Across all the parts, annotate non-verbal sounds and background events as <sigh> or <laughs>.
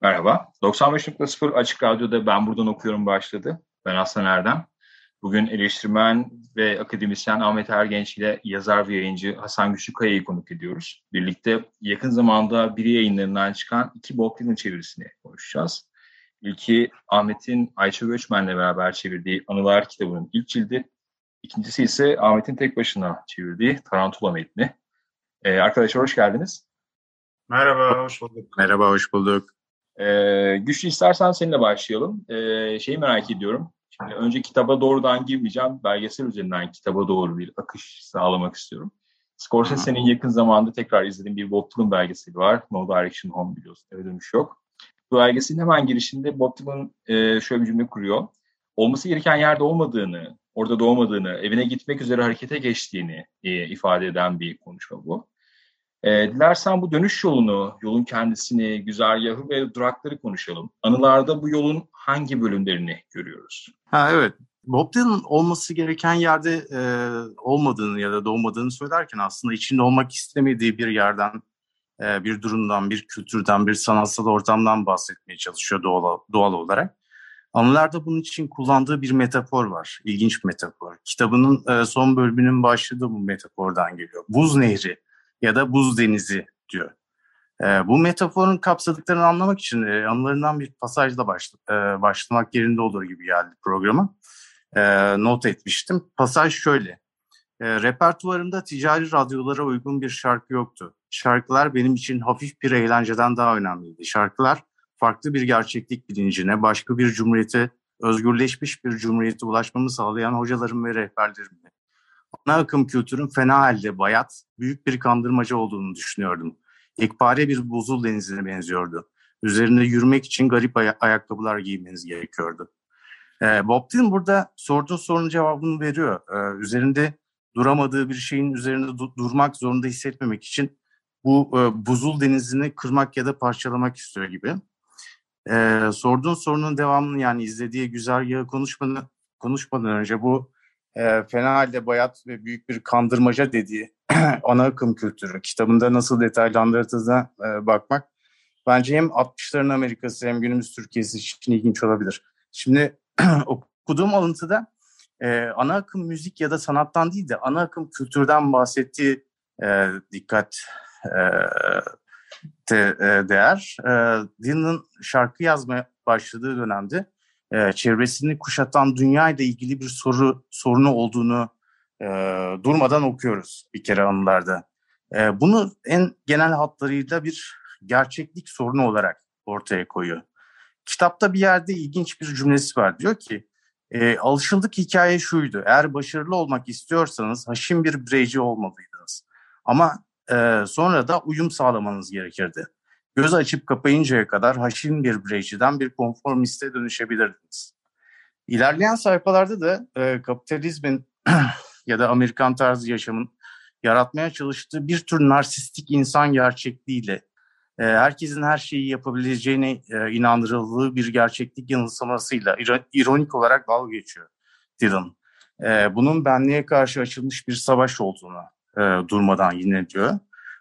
Merhaba. 95.0 Açık Radyo'da Ben Buradan Okuyorum başladı. Ben Aslan Erdem. Bugün eleştirmen ve akademisyen Ahmet Ergenç ile yazar ve yayıncı Hasan Güçlükaya'yı konuk ediyoruz. Birlikte yakın zamanda biri yayınlarından çıkan iki Bob Dylan çevirisini konuşacağız. İlki Ahmet'in Ayça Göçmen'le beraber çevirdiği Anılar kitabının ilk cildi. İkincisi ise Ahmet'in tek başına çevirdiği Tarantula metni. Ee, arkadaşlar hoş geldiniz. Merhaba, hoş bulduk. Merhaba, hoş bulduk. Ee, güçlü istersen seninle başlayalım. Ee, şeyi merak ediyorum. Şimdi önce kitaba doğrudan girmeyeceğim. Belgesel üzerinden kitaba doğru bir akış sağlamak istiyorum. Scorsese'nin yakın zamanda tekrar izlediğim bir Bob Dylan belgeseli var. No Direction Home biliyorsun. Eve dönüş yok. Bu belgeselin hemen girişinde Bob Dylan e, şöyle bir cümle kuruyor. Olması gereken yerde olmadığını, orada doğmadığını, evine gitmek üzere harekete geçtiğini e, ifade eden bir konuşma bu. E, dilersen bu dönüş yolunu, yolun kendisini, güzergahı ve durakları konuşalım. Anılarda bu yolun hangi bölümlerini görüyoruz? Ha evet. Bob Dylan olması gereken yerde e, olmadığını ya da doğmadığını söylerken aslında içinde olmak istemediği bir yerden, e, bir durumdan, bir kültürden, bir sanatsal ortamdan bahsetmeye çalışıyor doğal, doğal olarak. Anılarda bunun için kullandığı bir metafor var. İlginç bir metafor. Kitabının e, son bölümünün başlığı da bu metafordan geliyor. Buz nehri ya da buz denizi diyor. E, bu metaforun kapsadıklarını anlamak için e, anılarından bir pasajla başla, e, başlamak yerinde olur gibi geldi programa. E, not etmiştim. Pasaj şöyle. E, repertuarımda ticari radyolara uygun bir şarkı yoktu. Şarkılar benim için hafif bir eğlenceden daha önemliydi. Şarkılar farklı bir gerçeklik bilincine, başka bir cumhuriyete, özgürleşmiş bir cumhuriyete ulaşmamı sağlayan hocalarım ve rehberlerimdi. Ana akım kültürün fena halde bayat, büyük bir kandırmaca olduğunu düşünüyordum. Ekpare bir buzul denizine benziyordu. Üzerinde yürümek için garip ay- ayakkabılar giymeniz gerekiyordu. Ee, Bob Dylan burada sorduğu sorunun cevabını veriyor. Ee, üzerinde duramadığı bir şeyin üzerinde du- durmak zorunda hissetmemek için bu e, buzul denizini kırmak ya da parçalamak istiyor gibi. Ee, sorduğun sorunun devamını yani izlediği güzergahı konuşmadan, konuşmadan önce bu e, fena halde bayat ve büyük bir kandırmaca dediği <clears throat> ana akım kültürü kitabında nasıl detaylandırdığına e, bakmak bence hem 60'ların Amerikası hem günümüz Türkiye'si için ilginç olabilir. Şimdi <clears throat> okuduğum alıntıda e, ana akım müzik ya da sanattan değil de ana akım kültürden bahsettiği e, dikkat e, de, e, değer. E, Dylan'ın şarkı yazmaya başladığı dönemde e, çevresini kuşatan dünya ile ilgili bir soru sorunu olduğunu e, durmadan okuyoruz bir kere anılarda. E, bunu en genel hatlarıyla bir gerçeklik sorunu olarak ortaya koyuyor. Kitapta bir yerde ilginç bir cümlesi var. Diyor ki, e, alışıldık hikaye şuydu. Eğer başarılı olmak istiyorsanız haşim bir bireyci olmalıydınız. Ama e, sonra da uyum sağlamanız gerekirdi. Göz açıp kapayıncaya kadar haşin bir bireyciden bir konformiste dönüşebilirdiniz. İlerleyen sayfalarda da e, kapitalizmin <clears throat> ya da Amerikan tarzı yaşamın yaratmaya çalıştığı bir tür narsistik insan gerçekliğiyle e, herkesin her şeyi yapabileceğine e, inandırıldığı bir gerçeklik yanılsamasıyla ironik olarak dalga geçiyor Dylan. E, bunun benliğe karşı açılmış bir savaş olduğunu e, durmadan yine diyor.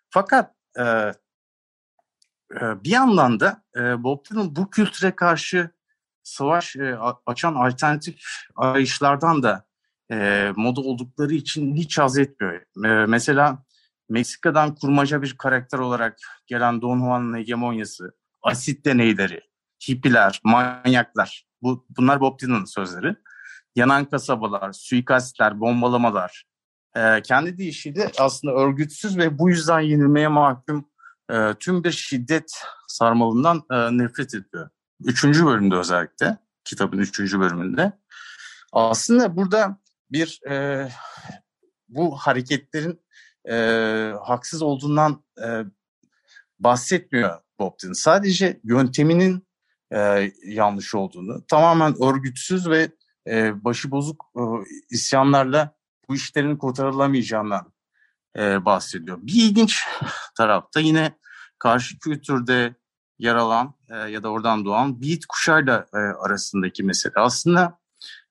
Fakat e, bir yandan da e, Bob Dylan bu kültüre karşı savaş e, açan alternatif arayışlardan da e, moda oldukları için hiç haz etmiyor. Mesela Meksika'dan kurmaca bir karakter olarak gelen Don Juan'ın hegemonyası, asit deneyleri, hippiler, manyaklar. Bu, bunlar Bob Dylan'ın sözleri. Yanan kasabalar, suikastler, bombalamalar. E, kendi deyişiyle aslında örgütsüz ve bu yüzden yenilmeye mahkum e, tüm bir şiddet sarmalından e, nefret ediyor. Üçüncü bölümde özellikle, kitabın üçüncü bölümünde. Aslında burada bir e, bu hareketlerin e, haksız olduğundan e, bahsetmiyor Bob Dylan. Sadece yönteminin e, yanlış olduğunu, tamamen örgütsüz ve e, başı bozuk e, isyanlarla bu işlerin kurtarılamayacağından e, bahsediyor. Bir ilginç tarafta yine karşı kültürde yer alan e, ya da oradan doğan beat kuşağıyla e, arasındaki mesele. Aslında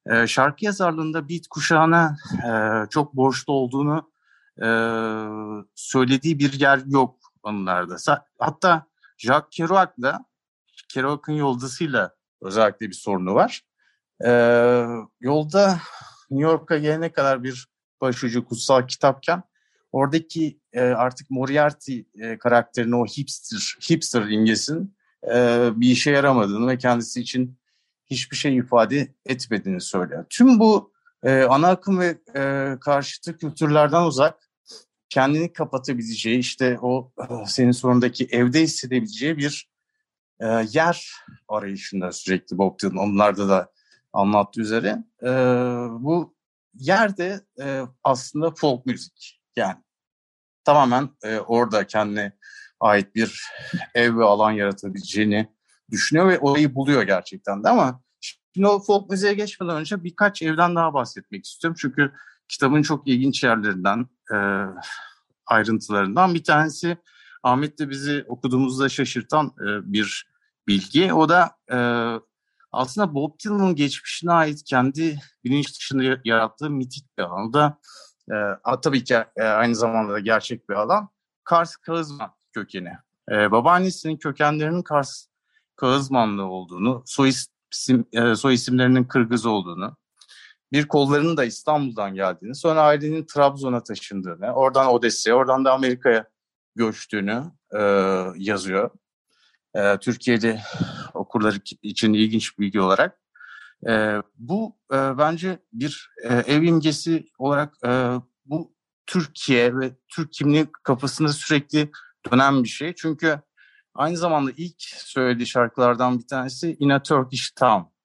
e, şarkı yazarlığında beat kuşağına e, çok borçlu olduğunu e, söylediği bir yer yok onlarda. Hatta Jacques Kerouac'la Kerouac'ın yoldasıyla özellikle bir sorunu var. E, yolda New York'a gelene kadar bir başucu kutsal kitapken oradaki e, artık Moriarty e, karakterini o hipster, hipster imgesinin e, bir işe yaramadığını ve kendisi için hiçbir şey ifade etmediğini söylüyor. Tüm bu e, ana akım ve e, karşıtı kültürlerden uzak kendini kapatabileceği işte o e, senin sorundaki evde hissedebileceği bir e, yer arayışında sürekli Bob Dylan onlarda da anlattığı üzere. E, bu yerde e, aslında folk müzik yani tamamen e, orada kendine ait bir ev ve alan yaratabileceğini düşünüyor ve orayı buluyor gerçekten de ama şimdi o folk müziğe geçmeden önce birkaç evden daha bahsetmek istiyorum. Çünkü kitabın çok ilginç yerlerinden, e, ayrıntılarından bir tanesi Ahmet de bizi okuduğumuzda şaşırtan e, bir bilgi. O da e, aslında Bob Dylan'ın geçmişine ait kendi bilinç dışında yarattığı mitik bir alan. E, tabii ki e, aynı zamanda da gerçek bir alan. Kars Kağızman kökeni. E, babaannesinin kökenlerinin Kars Kağızmanlı olduğunu, soy, isim, e, soy isimlerinin Kırgız olduğunu, bir kollarının da İstanbul'dan geldiğini, sonra ailenin Trabzon'a taşındığını, oradan Odessa'ya, oradan da Amerika'ya göçtüğünü e, yazıyor. E, Türkiye'de okurlar için ilginç bir bilgi olarak. E, bu e, bence bir e, ev imgesi olarak e, bu Türkiye ve Türk kimliği kafasında sürekli dönen bir şey. Çünkü aynı zamanda ilk söylediği şarkılardan bir tanesi In a Turkish Town.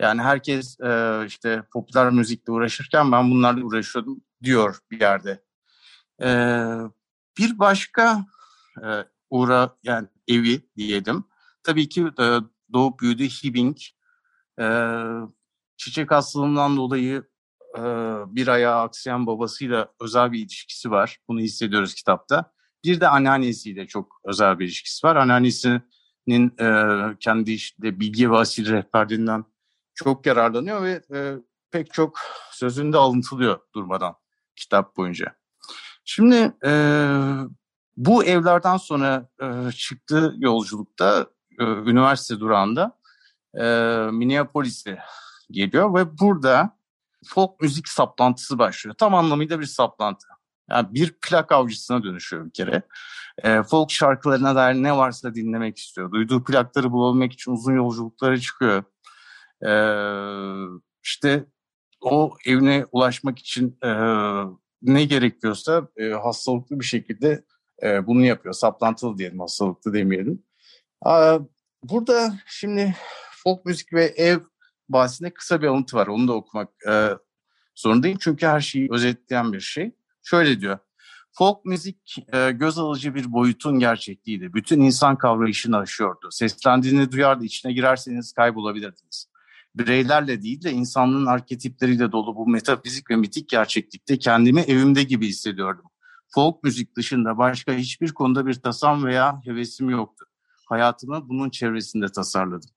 Yani herkes e, işte popüler müzikle uğraşırken ben bunlarla uğraşıyordum diyor bir yerde. E, bir başka e, uğra yani evi diyelim. Tabii ki e, doğup büyüdüğü Hibbing. E, çiçek hastalığından dolayı e, bir ayağı aksayan babasıyla özel bir ilişkisi var. Bunu hissediyoruz kitapta. Bir de anneannesiyle çok özel bir ilişkisi var. Anneannesinin e, kendi işte bilgi ve asil rehberliğinden çok yararlanıyor ve e, pek çok sözünde alıntılıyor durmadan kitap boyunca. Şimdi e, bu evlerden sonra e, çıktığı yolculukta e, üniversite durağında e, Minneapolis'e geliyor ve burada folk müzik saplantısı başlıyor. Tam anlamıyla bir saplantı. Yani bir plak avcısına dönüşüyor bir kere. E, folk şarkılarına dair ne varsa dinlemek istiyor. Duyduğu plakları bulabilmek için uzun yolculuklara çıkıyor. E, işte o evine ulaşmak için e, ne gerekiyorsa e, hastalıklı bir şekilde e, bunu yapıyor. Saplantılı diyelim, hastalıklı demeyelim. E, burada şimdi folk müzik ve ev bahsinde kısa bir alıntı var. Onu da okumak e, zorundayım. Çünkü her şeyi özetleyen bir şey. Şöyle diyor. Folk müzik e, göz alıcı bir boyutun gerçekliğiydi. Bütün insan kavrayışını aşıyordu. Seslendiğini duyardı. İçine girerseniz kaybolabilirdiniz. Bireylerle değil de insanlığın arketipleriyle dolu bu metafizik ve mitik gerçeklikte kendimi evimde gibi hissediyordum. Folk müzik dışında başka hiçbir konuda bir tasam veya hevesim yoktu. Hayatımı bunun çevresinde tasarladım.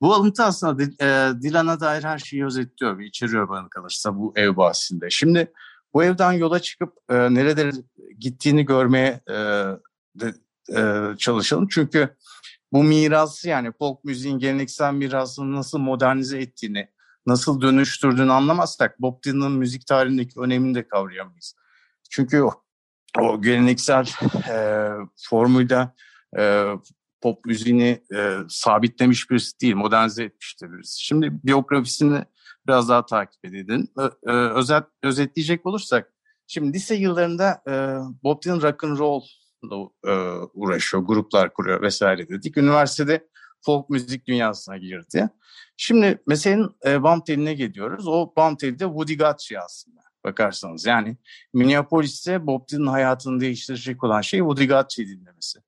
Bu alıntı aslında e, Dilan'a dair her şeyi özetliyor ve içeriyor bana kalırsa bu ev bahsinde. Şimdi bu evden yola çıkıp e, nerelere gittiğini görmeye e, de, e, çalışalım. Çünkü bu mirası yani folk müziğin geleneksel mirasını nasıl modernize ettiğini, nasıl dönüştürdüğünü anlamazsak Bob Dylan'ın müzik tarihindeki önemini de kavrayamayız. Çünkü o, o geleneksel e, formuyla e, pop müziğini e, sabitlemiş birisi değil, modernize etmiştir birisi. Şimdi biyografisini biraz daha takip edin. Ö, e, özet, özetleyecek olursak, şimdi lise yıllarında e, Bob Dylan rock and roll e, uğraşıyor, gruplar kuruyor vesaire dedik. Üniversitede folk müzik dünyasına girdi. Şimdi meselenin e, bam geliyoruz. O bam teli Woody Guthrie aslında. bakarsanız. Yani Minneapolis'te Bob Dylan hayatını değiştirecek olan şey Woody Guthrie dinlemesi.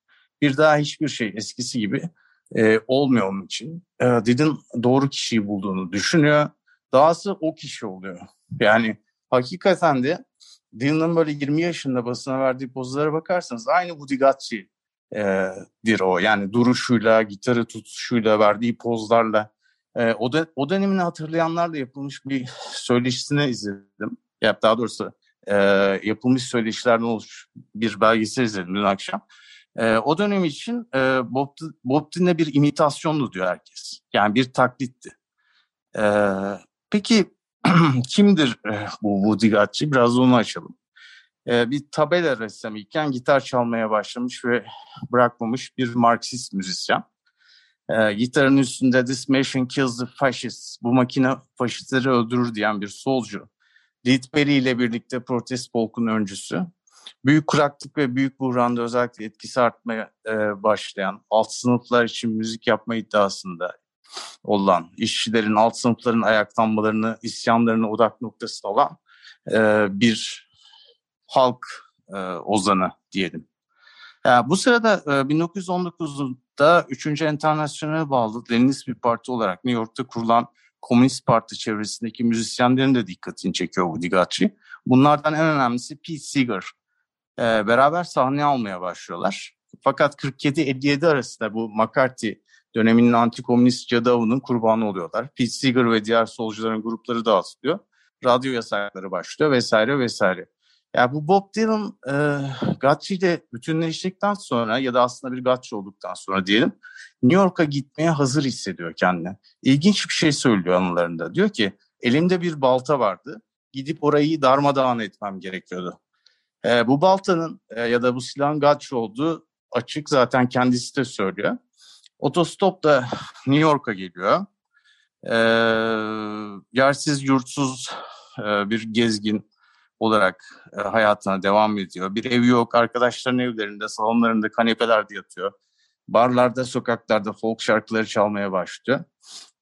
Bir daha hiçbir şey eskisi gibi e, olmuyor onun için. E, Dylan doğru kişiyi bulduğunu düşünüyor. Dahası o kişi oluyor. Yani hakikaten de Dylan'ın böyle 20 yaşında basına verdiği pozlara bakarsanız aynı Woody Guthrie'dir o. Yani duruşuyla, gitarı tutuşuyla, verdiği pozlarla. E, o, da, o dönemini hatırlayanlarla yapılmış bir söyleşisini izledim. Ya daha doğrusu e, yapılmış söyleşilerden olmuş bir belgesel izledim dün akşam. E, o dönem için e, Bob, Bob Dylan'e bir imitasyondu diyor herkes. Yani bir taklitti. <clears throat> E, peki kimdir bu Woody Guthrie? Biraz onu açalım. E, bir tabela ressamı iken gitar çalmaya başlamış ve bırakmamış bir Marksist müzisyen. E, gitarın üstünde This machine kills the fascists, bu makine faşistleri öldürür diyen bir solcu. Lead Belly ile birlikte protest polkun öncüsü. Büyük kuraklık ve büyük buhranda özellikle etkisi artmaya e, başlayan alt sınıflar için müzik yapma iddiasında olan, işçilerin, alt sınıfların ayaklanmalarını, isyanlarını odak noktası olan e, bir halk e, ozanı diyelim. Yani bu sırada e, 1919'da 3. Enternasyonel'e bağlı Leninist bir parti olarak New York'ta kurulan Komünist Parti çevresindeki müzisyenlerin de dikkatini çekiyor bu Digatri. Bunlardan en önemlisi Pete Seeger. E, beraber sahne almaya başlıyorlar. Fakat 47-57 arasında bu McCarthy döneminin antikomünist cadı avının kurbanı oluyorlar. Pete Seeger ve diğer solcuların grupları dağıtılıyor. Radyo yasakları başlıyor vesaire vesaire. Yani bu Bob Dylan e, Guthrie ile bütünleştikten sonra ya da aslında bir Guthrie olduktan sonra diyelim New York'a gitmeye hazır hissediyor kendini. İlginç bir şey söylüyor anılarında. Diyor ki elimde bir balta vardı. Gidip orayı darmadağın etmem gerekiyordu. E, bu baltanın e, ya da bu silahın Guthrie olduğu açık zaten kendisi de söylüyor. Otostop da New York'a geliyor. E, yersiz yurtsuz e, bir gezgin olarak e, hayatına devam ediyor. Bir evi yok, arkadaşların evlerinde, salonlarında, kanepelerde yatıyor. Barlarda, sokaklarda folk şarkıları çalmaya başlıyor.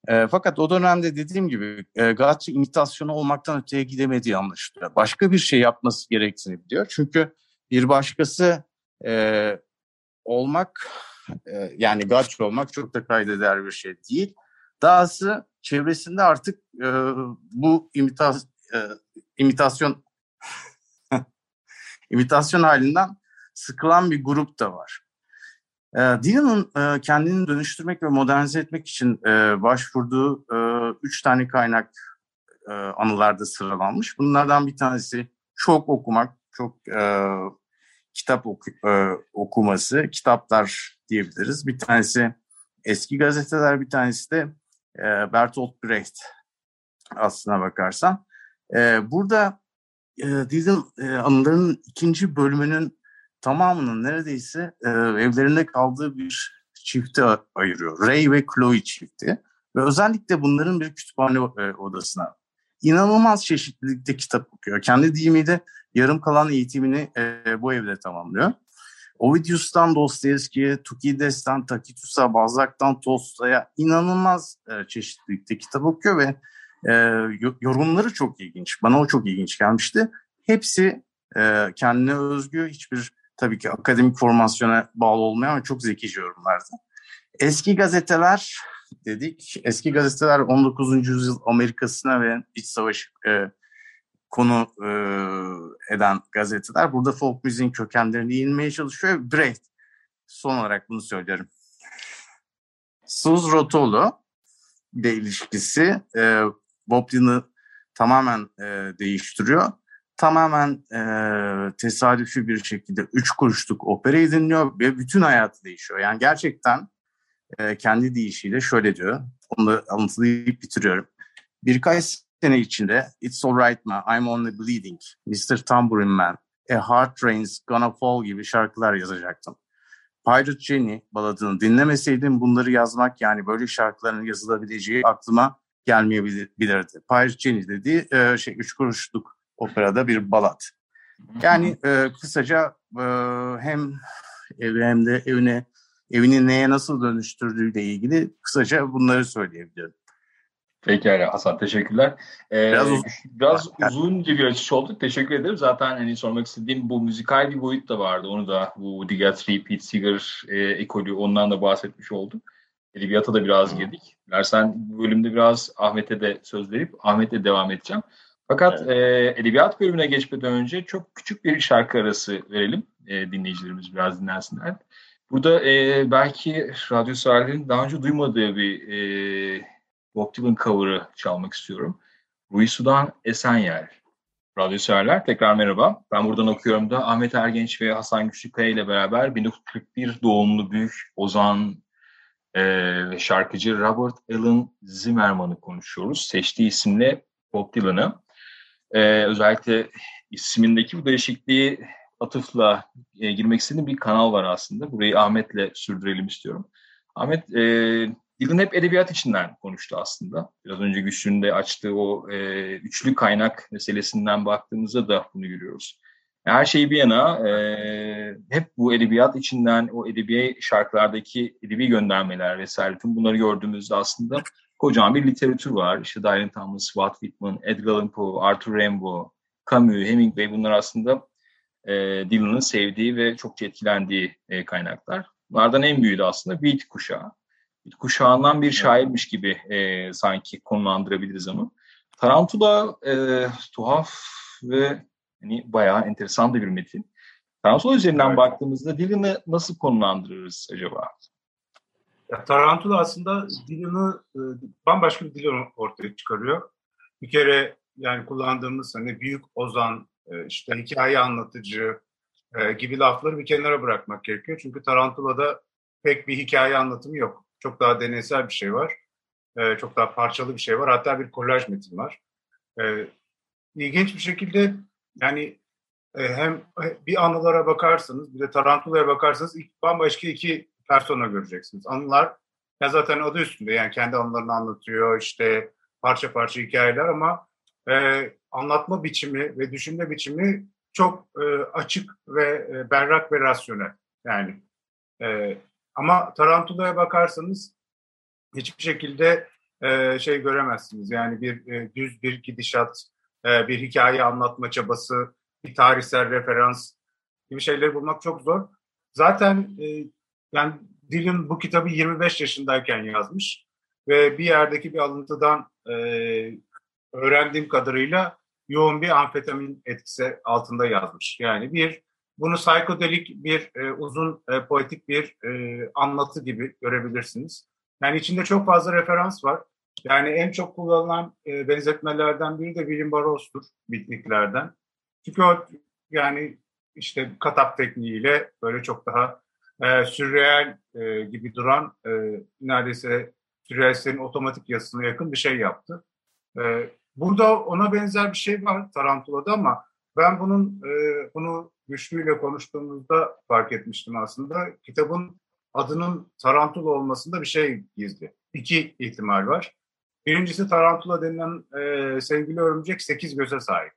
E, fakat o dönemde dediğim gibi e, Guthrie imitasyonu olmaktan öteye gidemediği anlaşılıyor. Başka bir şey yapması gerektiğini biliyor. Çünkü bir başkası e, olmak, e, yani Guthrie olmak çok da kaydeder bir şey değil. Dahası çevresinde artık e, bu imitas, e, imitasyon <laughs> imitasyon halinden sıkılan bir grup da var. E, Dylan'ın e, kendini dönüştürmek ve modernize etmek için e, başvurduğu e, üç tane kaynak anılarda sıralanmış. Bunlardan bir tanesi çok okumak, çok kitap oku, okuması, kitaplar diyebiliriz. Bir tanesi eski gazeteler, bir tanesi de Bertolt Brecht aslına bakarsan. Burada e, e, anılarının ikinci bölümünün tamamının neredeyse e, evlerinde kaldığı bir çifte ayırıyor. Ray ve Chloe çifti. Ve özellikle bunların bir kütüphane e, odasına inanılmaz çeşitlilikte kitap okuyor. Kendi deyimiyle yarım kalan eğitimini e, bu evde tamamlıyor. Ovidius'tan Dostoyevski'ye, Tukides'ten Tacitus'a, Balzac'tan Tolstoy'a inanılmaz e, çeşitlilikte kitap okuyor ve e, yorumları çok ilginç. Bana o çok ilginç gelmişti. Hepsi e, kendine özgü, hiçbir tabii ki akademik formasyona bağlı olmayan ama çok zekice yorumlardı. Eski gazeteler dedik. Eski gazeteler 19. yüzyıl Amerika'sına ve iç savaş e, konu e, eden gazeteler. Burada folk müziğin kökenlerini inmeye çalışıyor. Brecht son olarak bunu söylerim. Suz Rotolo ile ilişkisi e, Bob Dylan'ı tamamen e, değiştiriyor. Tamamen e, tesadüfi bir şekilde üç kuruşluk operayı dinliyor ve bütün hayatı değişiyor. Yani gerçekten e, kendi deyişiyle şöyle diyor. Onu da alıntılayıp bitiriyorum. Birkaç sene içinde It's Alright Ma, I'm Only Bleeding, Mr. Tambourine Man, A Heart Rain's Gonna Fall gibi şarkılar yazacaktım. Pirate Jenny baladını dinlemeseydim bunları yazmak yani böyle şarkıların yazılabileceği aklıma gelmeyebilirdi. Pirate Jenny dediği e, şey üç kuruşluk operada bir balat. Yani e, kısaca e, hem evi hem de evine evini neye nasıl dönüştürdüğüyle ilgili kısaca bunları söyleyebilirim. Pekala Hasan teşekkürler. Ee, biraz, uz- biraz uzunca bir açış olduk. Teşekkür ederim. Zaten hani sormak istediğim bu müzikal bir boyut da vardı. Onu da bu Guthrie, Pete Seeger e, ekolü ondan da bahsetmiş olduk. Edebiyata da biraz girdik. Dersen bu bölümde biraz Ahmet'e de söz verip Ahmet'le devam edeceğim. Fakat evet. e, edebiyat bölümüne geçmeden önce çok küçük bir şarkı arası verelim. E, dinleyicilerimiz biraz dinlensinler. Burada e, belki radyo sahilerinin daha önce duymadığı bir e, Bob Dylan cover'ı çalmak istiyorum. Rui Sudan Esenyer. Radyo severler tekrar merhaba. Ben buradan okuyorum da Ahmet Ergenç ve Hasan Güçlükaya ile beraber 1941 doğumlu büyük ozan e, ve şarkıcı Robert Allen Zimmerman'ı konuşuyoruz. Seçtiği isimle Bob Dylan'ı. E, özellikle ismindeki bu değişikliği atıfla e, girmek istediğim bir kanal var aslında. Burayı Ahmet'le sürdürelim istiyorum. Ahmet, e, Dylan hep edebiyat içinden konuştu aslında. Biraz önce Güçlü'nün de açtığı o e, üçlü kaynak meselesinden baktığımızda da bunu görüyoruz. Her şey bir yana e, hep bu edebiyat içinden o edebi şarkılardaki edebi göndermeler vesaire tüm bunları gördüğümüzde aslında kocaman bir literatür var. İşte Diane Thomas, Walt Whitman, Edgar Allan Poe, Arthur Rimbaud, Camus, Hemingway bunlar aslında e, Dylan'ın sevdiği ve çok etkilendiği e, kaynaklar. Bunlardan en büyüğü de aslında Beat kuşağı kuşağından bir şairmiş gibi e, sanki konumlandırabiliriz onu. Tarantula e, tuhaf ve hani bayağı enteresan da bir metin. Tarantula üzerinden evet. baktığımızda Dylan'ı nasıl konumlandırırız acaba? Ya, Tarantula aslında Dylan'ı e, bambaşka bir Dylan ortaya çıkarıyor. Bir kere yani kullandığımız hani büyük ozan, e, işte hikaye anlatıcı e, gibi lafları bir kenara bırakmak gerekiyor. Çünkü Tarantula'da pek bir hikaye anlatımı yok. Çok daha deneysel bir şey var. Çok daha parçalı bir şey var. Hatta bir kolaj metin var. E, ilginç bir şekilde yani hem bir anılara bakarsanız bir de Tarantula'ya bakarsanız bambaşka iki persona göreceksiniz. Anılar ya zaten adı üstünde yani kendi anılarını anlatıyor işte parça parça hikayeler ama e, anlatma biçimi ve düşünme biçimi çok e, açık ve e, berrak ve rasyonel. Yani e, ama Tarantula'ya bakarsanız hiçbir şekilde e, şey göremezsiniz. Yani bir e, düz bir gidişat, e, bir hikaye anlatma çabası, bir tarihsel referans gibi şeyleri bulmak çok zor. Zaten e, yani Dylan bu kitabı 25 yaşındayken yazmış ve bir yerdeki bir alıntıdan e, öğrendiğim kadarıyla yoğun bir amfetamin etkisi altında yazmış. Yani bir bunu psikodelik bir e, uzun e, poetik bir e, anlatı gibi görebilirsiniz. Yani içinde çok fazla referans var. Yani en çok kullanılan e, benzetmelerden biri de William Burroughs'tur bitniklerden. Çünkü o yani işte katap tekniğiyle böyle çok daha e, sürreel e, gibi duran e, neredeyse sürrealistlerin otomatik yazısına yakın bir şey yaptı. E, burada ona benzer bir şey var Tarantula'da ama ben bunun e, bunu Güçlü'yle konuştuğumuzda fark etmiştim aslında. Kitabın adının Tarantula olmasında bir şey gizli. İki ihtimal var. Birincisi Tarantula denilen e, sevgili örümcek sekiz göze sahip.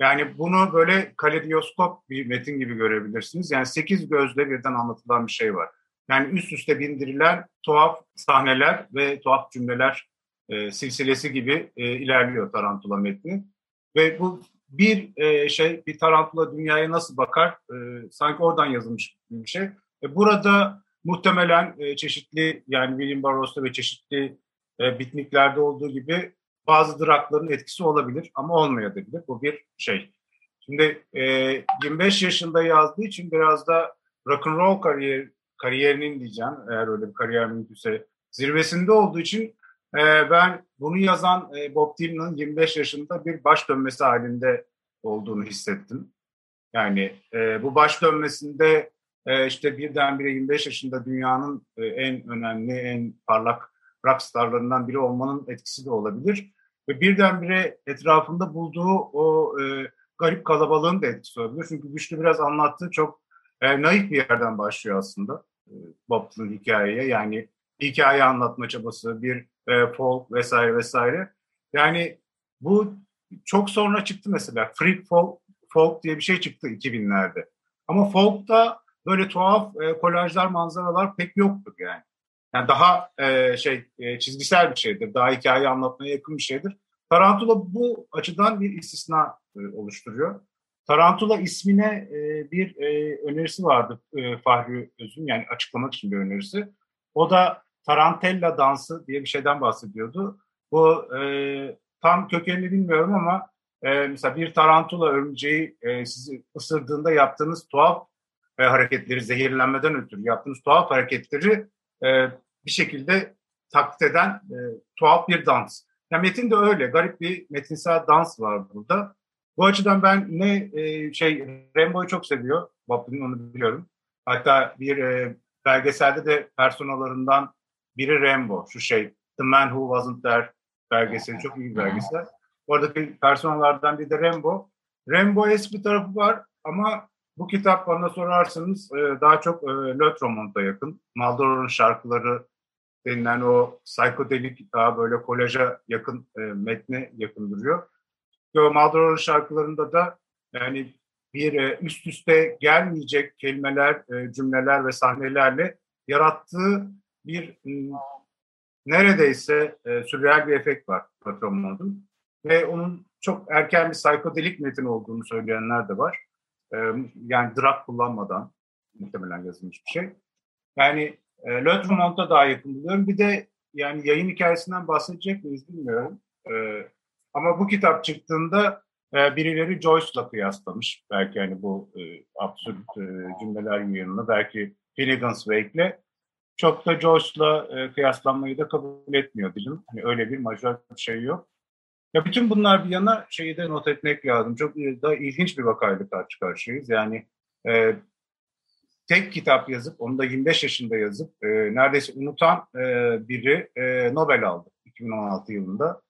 Yani bunu böyle kaleidoskop bir metin gibi görebilirsiniz. Yani sekiz gözle birden anlatılan bir şey var. Yani üst üste bindirilen tuhaf sahneler ve tuhaf cümleler e, silsilesi gibi e, ilerliyor Tarantula metni. Ve bu bir e, şey, bir tarantula dünyaya nasıl bakar? E, sanki oradan yazılmış bir şey. E, burada muhtemelen e, çeşitli yani William Burroughs'ta ve çeşitli e, bitniklerde olduğu gibi bazı drakların etkisi olabilir ama olmayabilir. Bu bir şey. Şimdi e, 25 yaşında yazdığı için biraz da rock and roll kariyer, kariyerinin diyeceğim eğer öyle bir kariyer mümkünse zirvesinde olduğu için e, ben bunu yazan e, Bob Dylan'ın 25 yaşında bir baş dönmesi halinde olduğunu hissettim. Yani e, bu baş dönmesinde e, işte birdenbire 25 yaşında dünyanın e, en önemli, en parlak rockstarlarından biri olmanın etkisi de olabilir. Ve birdenbire etrafında bulduğu o e, garip kalabalığın da etkisi olabilir. Çünkü Güçlü biraz anlattığı çok e, naif bir yerden başlıyor aslında e, Bob Dylan hikayeye. Yani hikaye anlatma çabası, bir e, folk vesaire vesaire. Yani bu çok sonra çıktı mesela. Freak folk, folk diye bir şey çıktı 2000'lerde. Ama folk'ta böyle tuhaf e, kolajlar, manzaralar pek yoktu yani. Yani daha e, şey e, çizgisel bir şeydir. Daha hikaye anlatmaya yakın bir şeydir. Tarantula bu açıdan bir istisna e, oluşturuyor. Tarantula ismine e, bir e, önerisi vardı e, Fahri Öz'ün yani açıklamak için bir önerisi. O da tarantella dansı diye bir şeyden bahsediyordu. Bu e, tam kökenini bilmiyorum ama e, mesela bir tarantula örümceği e, sizi ısırdığında yaptığınız tuhaf e, hareketleri, zehirlenmeden ötürü yaptığınız tuhaf hareketleri e, bir şekilde taklit eden e, tuhaf bir dans. Yani metin de öyle. Garip bir metinsel dans var burada. Bu açıdan ben ne e, şey Rambo'yu çok seviyor. Bob'un onu biliyorum. Hatta bir e, belgeselde de personalarından biri Rambo. Şu şey The Man Who Wasn't There belgeseli. Çok iyi bir belgesel. Oradaki personalardan biri de Rambo. Rambo eski bir tarafı var ama bu kitap bana sorarsanız e, daha çok e, Lötromont'a yakın. Maldoror'un şarkıları denilen o psikodelik daha böyle kolaja yakın e, metne yakın duruyor. Ve Maldoror'un şarkılarında da yani bir e, üst üste gelmeyecek kelimeler, e, cümleler ve sahnelerle yarattığı bir m, neredeyse e, sürreal bir efekt var Lötromont'un. Ve onun çok erken bir psikodelik metin olduğunu söyleyenler de var. E, yani drag kullanmadan muhtemelen yazılmış bir şey. Yani e, Lötremont'a daha yakın buluyorum. Bir de yani yayın hikayesinden bahsedecek miyiz bilmiyorum. E, ama bu kitap çıktığında e, birileri Joyce'la kıyaslamış. Belki hani bu e, absürt e, cümleler yanına belki Finnegan's Wake'le. Çok da Joyce'la e, kıyaslanmayı da kabul etmiyor dilim. Hani öyle bir majör bir şey yok. Ya bütün bunlar bir yana şeyi de not etmek lazım. Çok da ilginç bir vakayla karşı karşıyayız. Yani e, tek kitap yazıp, onu da 25 yaşında yazıp e, neredeyse unutan e, biri e, Nobel aldı 2016 yılında.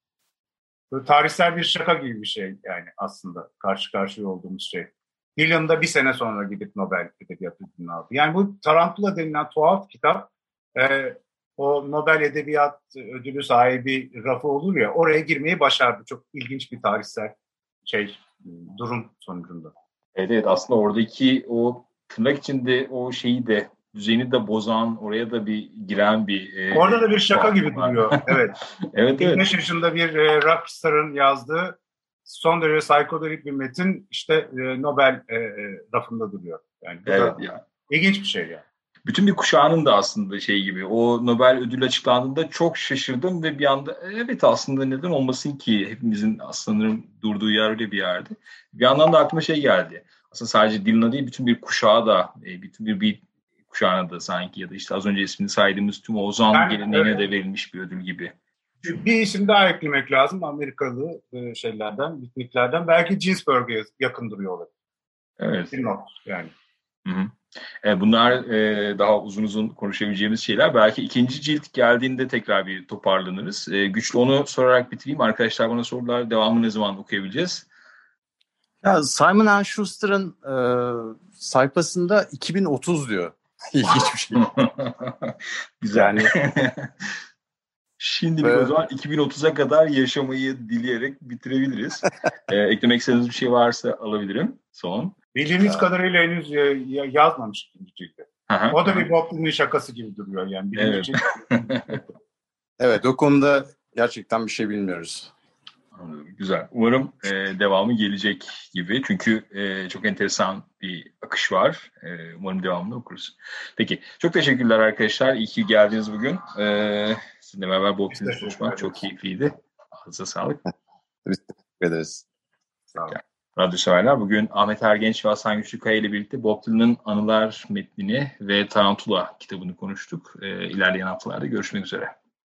Böyle tarihsel bir şaka gibi bir şey yani aslında karşı karşıya olduğumuz şey. Dylan'da bir sene sonra gidip Nobel Edebiyat Ödülünü aldı. Yani bu Tarantula denilen tuhaf kitap e, o Nobel Edebiyat Ödülü sahibi rafı olur ya oraya girmeyi başardı. Çok ilginç bir tarihsel şey durum sonucunda. Evet, evet aslında oradaki o tırnak içinde o şeyi de düzeni de bozan, oraya da bir giren bir... E, Orada da bir şaka gibi <laughs> duruyor. Evet. <laughs> evet, 25 evet. yaşında bir e, rockstar'ın yazdığı son derece psikodelik bir metin işte e, Nobel e, e, rafında duruyor. Yani bu evet, da ya. ilginç bir şey yani. Bütün bir kuşağının da aslında şey gibi o Nobel ödül açıklandığında çok şaşırdım ve bir anda evet aslında neden olmasın ki hepimizin aslında durduğu yer öyle bir yerde. Bir yandan da aklıma şey geldi aslında sadece Dylan'a değil bütün bir kuşağa da e, bütün bir beat kuşağına da sanki ya da işte az önce ismini saydığımız tüm Ozan yani, geleneğine evet. de verilmiş bir ödül gibi. Bir isim daha eklemek lazım Amerikalı e, şeylerden, bitniklerden. Belki Ginsberg'e yakın duruyor olabilir. Evet. Bir not yani. Hı hı. E, bunlar e, daha uzun uzun konuşabileceğimiz şeyler. Belki ikinci cilt geldiğinde tekrar bir toparlanırız. E, güçlü onu sorarak bitireyim. Arkadaşlar bana sorular devamı ne zaman okuyabileceğiz? Ya Simon Schuster'ın e, sayfasında 2030 diyor. <laughs> İlginç bir şey. <laughs> Güzel. Yani <laughs> Şimdi evet. o zaman 2030'a kadar yaşamayı dileyerek bitirebiliriz. ee, eklemek istediğiniz bir şey varsa alabilirim. Son. Bildiğimiz ya. kadarıyla henüz yazmamış ikinci O da bir Bob şakası gibi duruyor yani. Evet. evet o konuda gerçekten bir şey bilmiyoruz. Güzel. Umarım e, devamı gelecek gibi. Çünkü e, çok enteresan bir akış var. E, umarım devamını okuruz. Peki. Çok teşekkürler arkadaşlar. İyi ki geldiniz bugün. E, sizinle beraber bu optimist konuşmak çok keyifliydi. Ağzınıza sağlık. <laughs> Teşekkür ederiz. Sağ olun. Radyo severler. Bugün Ahmet Ergenç ve Hasan Güçlükaya ile birlikte Bob Dylan'ın Anılar metnini ve Tarantula kitabını konuştuk. E, ilerleyen haftalarda görüşmek üzere.